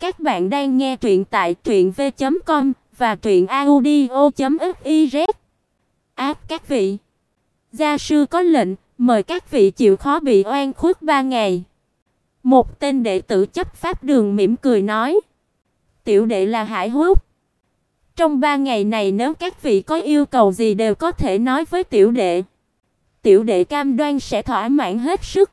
Các bạn đang nghe truyện tại truyệnv.com và truyệnaudio.fiz. Áp các vị, gia sư có lệnh, mời các vị chịu khó bị oan khuất ba ngày. Một tên đệ tử chấp pháp đường mỉm cười nói, tiểu đệ là Hải Húc. Trong ba ngày này nếu các vị có yêu cầu gì đều có thể nói với tiểu đệ. Tiểu đệ cam đoan sẽ thỏa mãn hết sức.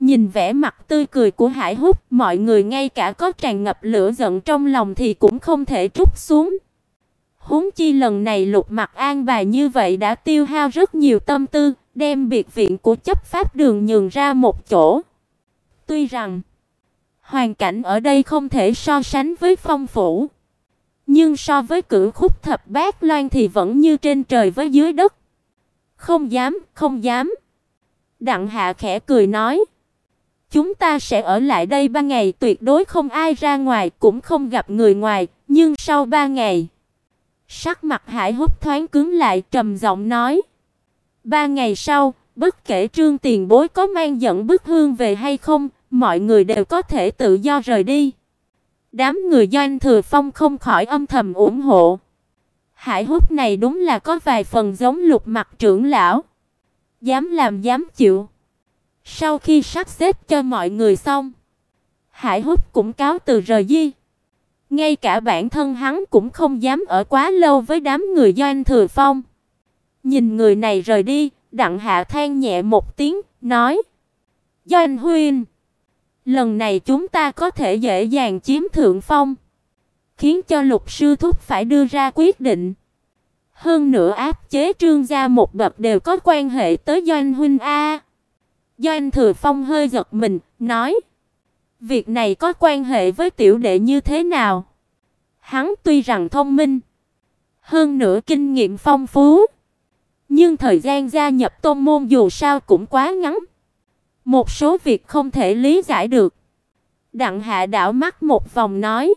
Nhìn vẻ mặt tươi cười của Hải Húc, mọi người ngay cả có tràn ngập lửa giận trong lòng thì cũng không thể trút xuống. Huống chi lần này Lục Mặc an bài như vậy đã tiêu hao rất nhiều tâm tư, đem biệt viện của chấp pháp đường nhường ra một chỗ. Tuy rằng hoàn cảnh ở đây không thể so sánh với phong phủ, nhưng so với cửu khúc thập bát loan thì vẫn như trên trời với dưới đất. Không dám, không dám. Đặng Hạ khẽ cười nói: Chúng ta sẽ ở lại đây ba ngày, tuyệt đối không ai ra ngoài, cũng không gặp người ngoài, nhưng sau ba ngày, sắc mặt Hải Húc thoáng cứng lại, trầm giọng nói: "Ba ngày sau, bất kể Trương Tiền Bối có mang dẫn bức hương về hay không, mọi người đều có thể tự do rời đi." Đám người Doanh Thừa Phong không khỏi âm thầm ủng hộ. Hải Húc này đúng là có vài phần giống Lục Mặc trưởng lão, dám làm dám chịu. Sau khi sắp xếp cho mọi người xong, Hải Húc cũng cáo từ rời di. Ngay cả bản thân hắn cũng không dám ở quá lâu với đám người Doanh Thừa Phong. Nhìn người này rời đi, Đặng Hạ than nhẹ một tiếng, nói: "Doanh huynh, lần này chúng ta có thể dễ dàng chiếm thượng phong, khiến cho Lục sư thúc phải đưa ra quyết định." Hơn nữa áp chế Trương gia một bậc đều có quan hệ tới Doanh huynh a. Doanh Thừa Phong hơi giật mình, nói: "Việc này có quan hệ với tiểu đệ như thế nào?" Hắn tuy rằng thông minh, hơn nữa kinh nghiệm phong phú, nhưng thời gian gia nhập tôn môn dù sao cũng quá ngắn. Một số việc không thể lý giải được. Đặng Hạ đảo mắt một vòng nói: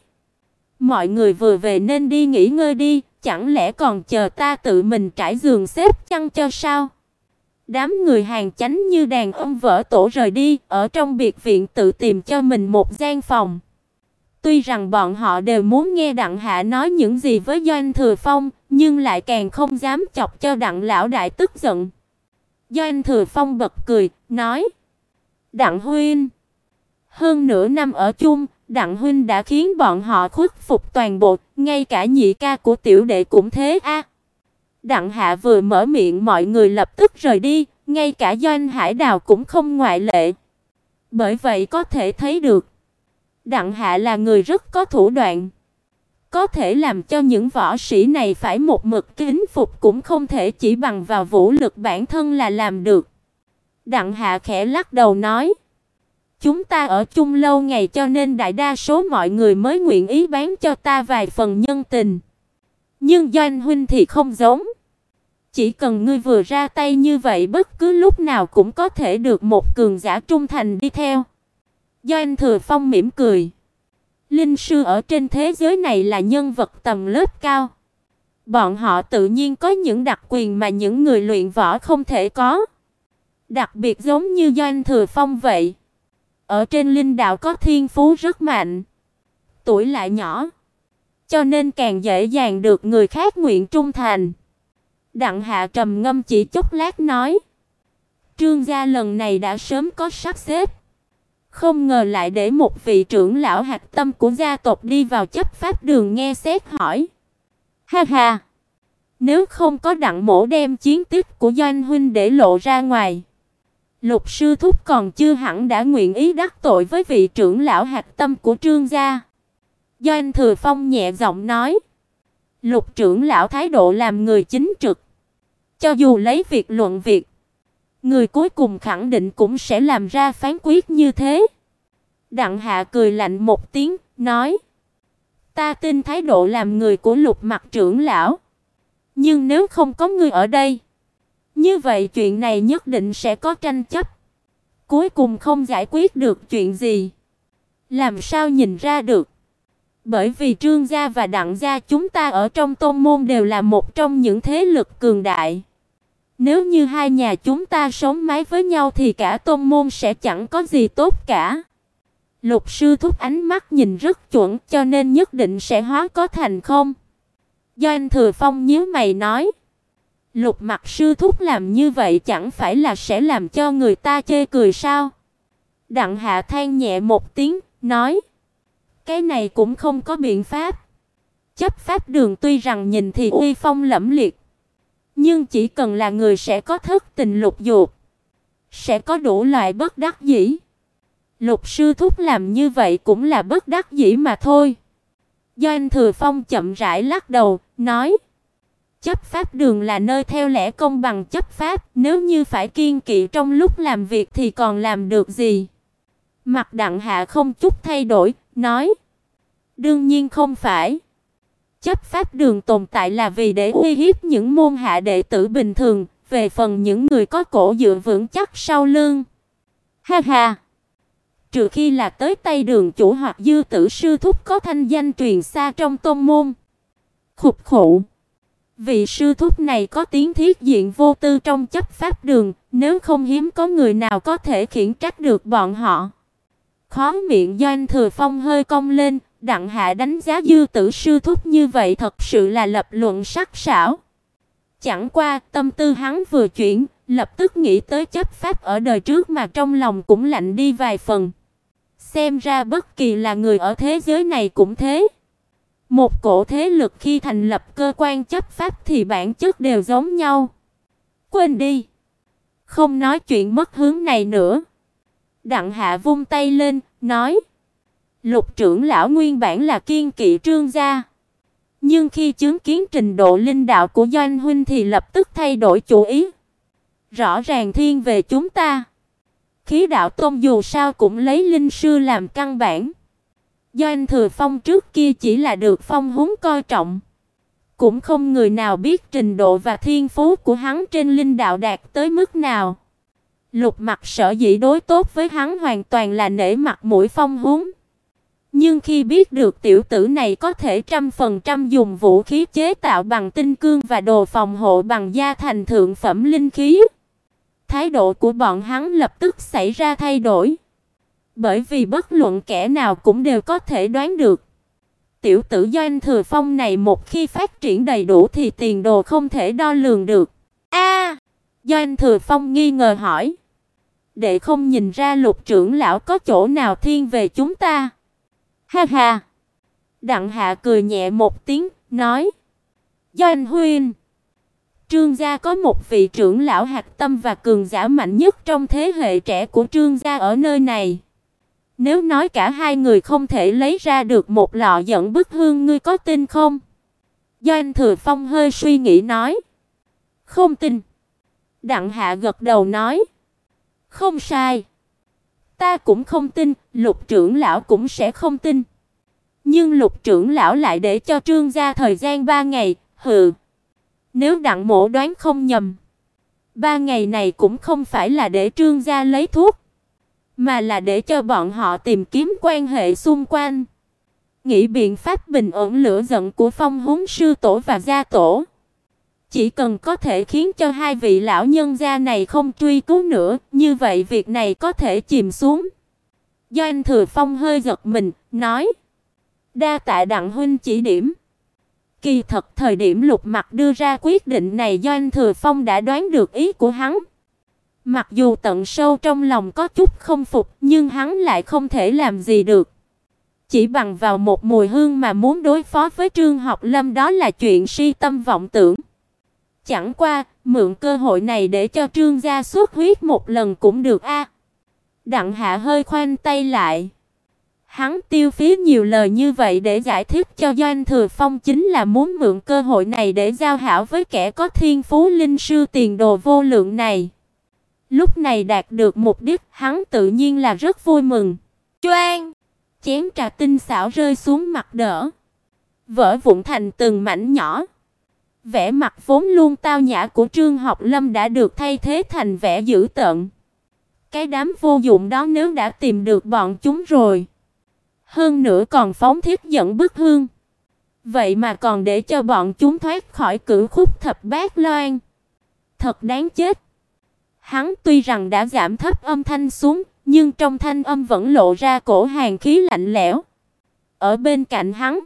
"Mọi người vừa về nên đi nghỉ ngơi đi, chẳng lẽ còn chờ ta tự mình trải giường xếp chăn cho sao?" Đám người hàng chánh như đàn ông vỡ tổ rời đi, ở trong biệt viện tự tìm cho mình một gian phòng. Tuy rằng bọn họ đều muốn nghe Đặng Hạ nói những gì với Doanh Thừa Phong, nhưng lại càng không dám chọc cho Đặng lão đại tức giận. Doanh Thừa Phong bật cười, nói: "Đặng huynh, hơn nửa năm ở chung, Đặng huynh đã khiến bọn họ khuất phục toàn bộ, ngay cả nhị ca của tiểu đệ cũng thế a." Đặng Hạ vừa mở miệng mọi người lập tức rời đi, ngay cả Doanh Hải Đào cũng không ngoại lệ. Bởi vậy có thể thấy được, Đặng Hạ là người rất có thủ đoạn. Có thể làm cho những võ sĩ này phải một mực kính phục cũng không thể chỉ bằng vào vũ lực bản thân là làm được. Đặng Hạ khẽ lắc đầu nói: "Chúng ta ở chung lâu ngày cho nên đại đa số mọi người mới nguyện ý bán cho ta vài phần nhân tình." Nhưng Doanh huynh thì không giống. Chỉ cần ngươi vừa ra tay như vậy bất cứ lúc nào cũng có thể được một cường giả trung thành đi theo. Doanh Thừa Phong mỉm cười. Linh sư ở trên thế giới này là nhân vật tầm lớp cao. Bọn họ tự nhiên có những đặc quyền mà những người luyện võ không thể có. Đặc biệt giống như Doanh Thừa Phong vậy. Ở trên linh đạo có thiên phú rất mạnh. Tuổi lại nhỏ cho nên càng dễ dàng được người khác nguyện trung thành. Đặng Hạ trầm ngâm chỉ chốc lát nói: "Trương gia lần này đã sớm có sắp xếp, không ngờ lại để một vị trưởng lão hạch tâm của gia tộc đi vào chấp pháp đường nghe xét hỏi." Ha ha, nếu không có đặng mổ đem chiến tích của doanh huynh để lộ ra ngoài, Lục sư thúc còn chưa hẳn đã nguyện ý đắc tội với vị trưởng lão hạch tâm của Trương gia. Doanh Thừa Phong nhẹ giọng nói, Lục trưởng lão thái độ làm người chính trực, cho dù lấy việc luận việc, người cuối cùng khẳng định cũng sẽ làm ra phán quyết như thế. Đặng Hạ cười lạnh một tiếng, nói: "Ta tin thái độ làm người của Lục Mặc trưởng lão, nhưng nếu không có ngươi ở đây, như vậy chuyện này nhất định sẽ có tranh chấp, cuối cùng không giải quyết được chuyện gì. Làm sao nhìn ra được?" Bởi vì Trương gia và Đặng gia chúng ta ở trong tôn môn đều là một trong những thế lực cường đại. Nếu như hai nhà chúng ta sống mái với nhau thì cả tôn môn sẽ chẳng có gì tốt cả. Lục sư thúc ánh mắt nhìn rất chuẩn, cho nên nhất định sẽ hóa có thành không. Do anh Thừa Phong nhíu mày nói, Lục Mặc sư thúc làm như vậy chẳng phải là sẽ làm cho người ta chê cười sao? Đặng Hạ than nhẹ một tiếng, nói: "Cái này cũng không có biện pháp. Chấp pháp đường tuy rằng nhìn thì uy phong lẫm liệt, nhưng chỉ cần là người sẽ có thất tình lục dục, sẽ có đủ loại bất đắc dĩ. Lục sư thúc làm như vậy cũng là bất đắc dĩ mà thôi." Doanh Thừa Phong chậm rãi lắc đầu, nói: Chấp pháp đường là nơi theo lẽ công bằng chấp pháp, nếu như phải kiên kỵ trong lúc làm việc thì còn làm được gì? Mặt Đặng Hạ không chút thay đổi, nói: "Đương nhiên không phải. Chấp pháp đường tồn tại là vì để uy hiếp những môn hạ đệ tử bình thường, về phần những người có cổ dựa vững chắc sau lưng." Ha ha. Trừ khi là tới tay đường chủ hoặc dư tử sư thúc có thanh danh truyền xa trong tôn môn. Khục khụ. Vị sư thúc này có tiếng thiết diện vô tư trong chấp pháp đường, nếu không hiếm có người nào có thể khiển trách được bọn họ. Khó miệng Doanh Thừa Phong hơi cong lên, đặng hạ đánh giá dư tử sư thúc như vậy thật sự là lập luận sắc sảo. Chẳng qua, tâm tư hắn vừa chuyển, lập tức nghĩ tới chấp pháp ở đời trước mà trong lòng cũng lạnh đi vài phần. Xem ra bất kỳ là người ở thế giới này cũng thế. Một cổ thế lực khi thành lập cơ quan chấp pháp thì bản chất đều giống nhau. Quên đi, không nói chuyện mất hướng này nữa. Đặng Hạ vung tay lên, nói: "Lục trưởng lão nguyên bản là kiên kỵ Trương gia, nhưng khi chứng kiến trình độ linh đạo của Doanh huynh thì lập tức thay đổi chủ ý. Rõ ràng thiên về chúng ta. Khí đạo tôn dù sao cũng lấy linh sư làm căn bản." Doanh Thừa Phong trước kia chỉ là được phong húng coi trọng, cũng không người nào biết trình độ và thiên phú của hắn trên linh đạo đạt tới mức nào. Lục Mặc sở dĩ đối tốt với hắn hoàn toàn là nể mặt mũi phong húng. Nhưng khi biết được tiểu tử này có thể trăm phần trăm dùng vũ khí chế tạo bằng tinh cương và đồ phòng hộ bằng da thành thượng phẩm linh khí, thái độ của bọn hắn lập tức xảy ra thay đổi bởi vì bất luận kẻ nào cũng đều có thể đoán được. Tiểu tử Doanh Thừa Phong này một khi phát triển đầy đủ thì tiền đồ không thể đo lường được. Doanh Thừa Phong nghi ngờ hỏi. Đệ không nhìn ra Lục trưởng lão có chỗ nào thiên về chúng ta? Ha ha. Đặng Hạ cười nhẹ một tiếng, nói: "Doanh huynh, Trương gia có một vị trưởng lão hạt tâm và cường giả mạnh nhất trong thế hệ trẻ của Trương gia ở nơi này. Nếu nói cả hai người không thể lấy ra được một lọ dẫn bức hương ngươi có tin không? Doanh Thừa Phong hơi suy nghĩ nói. Không tin. Đặng Hạ gật đầu nói. Không sai. Ta cũng không tin, lục trưởng lão cũng sẽ không tin. Nhưng lục trưởng lão lại để cho trương gia thời gian ba ngày, hừ. Nếu đặng Mộ đoán không nhầm. Ba ngày này cũng không phải là để trương gia lấy thuốc mà là để cho bọn họ tìm kiếm quan hệ xung quanh, nghĩ biện pháp bình ổn lửa giận của Phong Húng sư tổ và gia tổ. Chỉ cần có thể khiến cho hai vị lão nhân gia này không truy cứu nữa, như vậy việc này có thể chìm xuống. Do anh Thừa Phong hơi giật mình, nói: "Đa tạ đặng huynh chỉ điểm." Kỳ thật thời điểm Lục Mặc đưa ra quyết định này do anh Thừa Phong đã đoán được ý của hắn. Mặc dù tận sâu trong lòng có chút không phục, nhưng hắn lại không thể làm gì được. Chỉ bằng vào một mùi hương mà muốn đối phó với Trương Học Lâm đó là chuyện si tâm vọng tưởng. Chẳng qua, mượn cơ hội này để cho Trương gia xuất huyết một lần cũng được a. Đặng Hạ hơi khoanh tay lại. Hắn tiêu phí nhiều lời như vậy để giải thích cho Doanh Thừa Phong chính là muốn mượn cơ hội này để giao hảo với kẻ có thiên phú linh sư tiền đồ vô lượng này. Lúc này đạt được mục đích, hắn tự nhiên là rất vui mừng. Choang! Chén trà tinh xảo rơi xuống mặt đỡ, vỡ vụn thành từng mảnh nhỏ. Vẻ mặt vốn luôn tao nhã của Trương Học Lâm đã được thay thế thành vẻ dữ tợn. Cái đám vô dụng đó nếu đã tìm được bọn chúng rồi, hơn nữa còn phóng thiết dẫn bức hương. Vậy mà còn để cho bọn chúng thoát khỏi cửu khúc thập bát loan. Thật đáng chết. Hắn tuy rằng đã giảm thấp âm thanh xuống, nhưng trong thanh âm vẫn lộ ra cổ hàn khí lạnh lẽo. Ở bên cạnh hắn,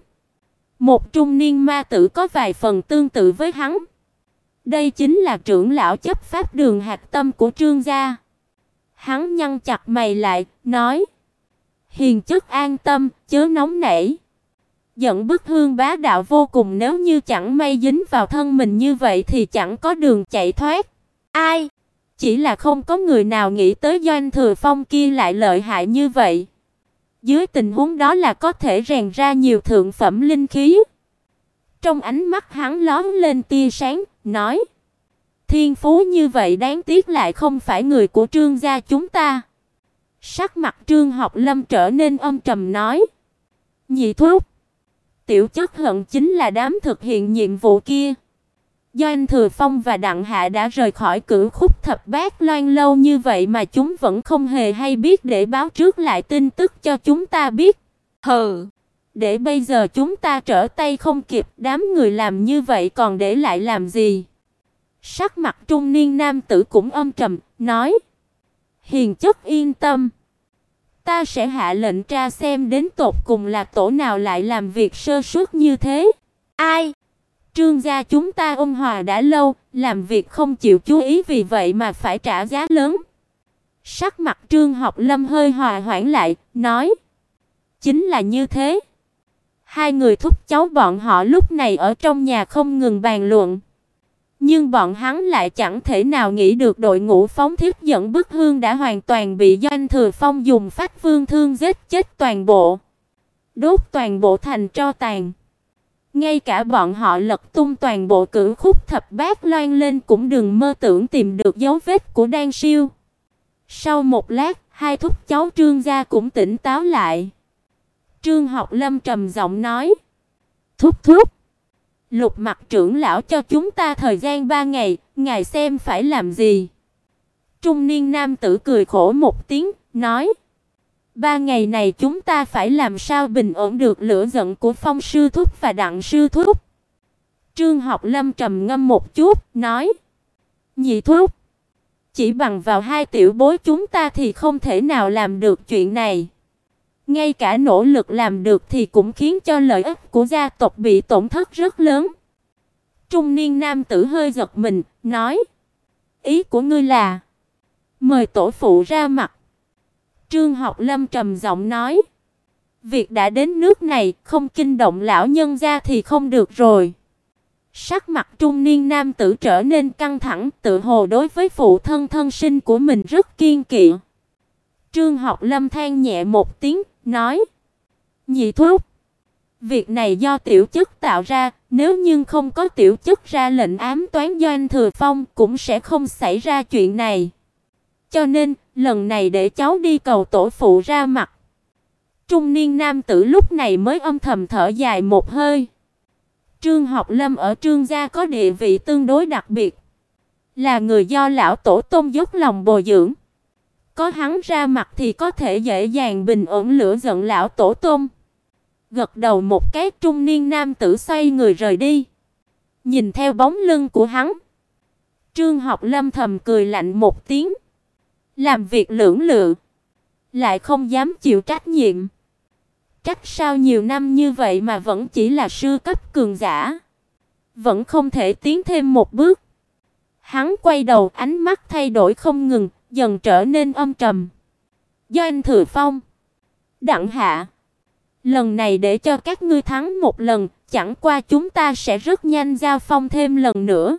một trung niên ma tử có vài phần tương tự với hắn. Đây chính là trưởng lão chấp pháp đường hạt tâm của Trương gia. Hắn nhăn chặt mày lại, nói: "Hiền chức an tâm, chớ nóng nảy." Giận bức hương bá đạo vô cùng nếu như chẳng may dính vào thân mình như vậy thì chẳng có đường chạy thoát. Ai? Chỉ là không có người nào nghĩ tới Doanh Thừa Phong kia lại lợi hại như vậy. Dưới tình huống đó là có thể rèn ra nhiều thượng phẩm linh khí. Trong ánh mắt hắn lóe lên tia sáng, nói: "Thiên phú như vậy đáng tiếc lại không phải người của Trương gia chúng ta." Sắc mặt Trương Học Lâm trở nên âm trầm nói: "Nhị thúc, tiểu chất hận chính là đám thực hiện nhiệm vụ kia." Do anh Thừa Phong và Đặng Hạ đã rời khỏi cửu khúc thập bát loan lâu như vậy mà chúng vẫn không hề hay biết để báo trước lại tin tức cho chúng ta biết. Hừ, để bây giờ chúng ta trở tay không kịp, đám người làm như vậy còn để lại làm gì? Sắc mặt trung niên nam tử cũng âm trầm, nói: "Hiền chất yên tâm, ta sẽ hạ lệnh tra xem đến tột cùng là tổ nào lại làm việc sơ suất như thế." Ai? Trương gia chúng ta ôn hòa đã lâu, làm việc không chịu chú ý vì vậy mà phải trả giá lớn. Sắc mặt Trương Học Lâm hơi hòa hoãn lại, nói: "Chính là như thế." Hai người thúc cháu bọn họ lúc này ở trong nhà không ngừng bàn luận. Nhưng bọn hắn lại chẳng thể nào nghĩ được đội ngũ phóng thiết dẫn bức hương đã hoàn toàn bị Doanh Thừa Phong dùng phát vương thương giết chết toàn bộ, đốt toàn bộ thành tro tàn. Ngay cả bọn họ lật tung toàn bộ cử khúc thập bát loan lên cũng đừng mơ tưởng tìm được dấu vết của Đan Siêu. Sau một lát, hai thúc cháu Trương gia cũng tỉnh táo lại. Trương Học Lâm trầm giọng nói: "Thúc thúc, Lục Mặc trưởng lão cho chúng ta thời gian ba ngày, ngài xem phải làm gì?" Trung niên nam tử cười khổ một tiếng, nói: Ba ngày này chúng ta phải làm sao bình ổn được lửa giận của Phong sư thúc và Đặng sư thúc. Trương Học Lâm trầm ngâm một chút, nói: "Nhị thúc, chỉ bằng vào hai tiểu bối chúng ta thì không thể nào làm được chuyện này. Ngay cả nỗ lực làm được thì cũng khiến cho lợi ích của gia tộc bị tổn thất rất lớn." Trung niên nam tử hơi giật mình, nói: "Ý của ngươi là mời tổ phụ ra mặt Trương Học Lâm trầm giọng nói: "Việc đã đến nước này, không kinh động lão nhân gia thì không được rồi." Sắc mặt trung niên nam tử trở nên căng thẳng, tự hồ đối với phụ thân thân sinh của mình rất kiên kỵ. Trương Học Lâm than nhẹ một tiếng, nói: "Nhị thúc, việc này do tiểu chức tạo ra, nếu như không có tiểu chức ra lệnh ám toán Doanh Thừa Phong cũng sẽ không xảy ra chuyện này." Cho nên, lần này để cháu đi cầu tổ phụ ra mặt. Trung niên nam tử lúc này mới âm thầm thở dài một hơi. Trương Học Lâm ở Trương gia có địa vị tương đối đặc biệt, là người do lão tổ tôn dốc lòng bồi dưỡng. Có hắn ra mặt thì có thể dễ dàng bình ổn lửa giận lão tổ tôn. Gật đầu một cái trung niên nam tử xoay người rời đi. Nhìn theo bóng lưng của hắn, Trương Học Lâm thầm cười lạnh một tiếng. Làm việc lưỡng lự, lại không dám chịu trách nhiệm. Trách sao nhiều năm như vậy mà vẫn chỉ là sư cấp cường giả, vẫn không thể tiến thêm một bước. Hắn quay đầu, ánh mắt thay đổi không ngừng, dần trở nên âm trầm. Do anh Thừa Phong, Đặng Hạ, lần này để cho các ngươi thắng một lần, chẳng qua chúng ta sẽ rất nhanh giao phong thêm lần nữa.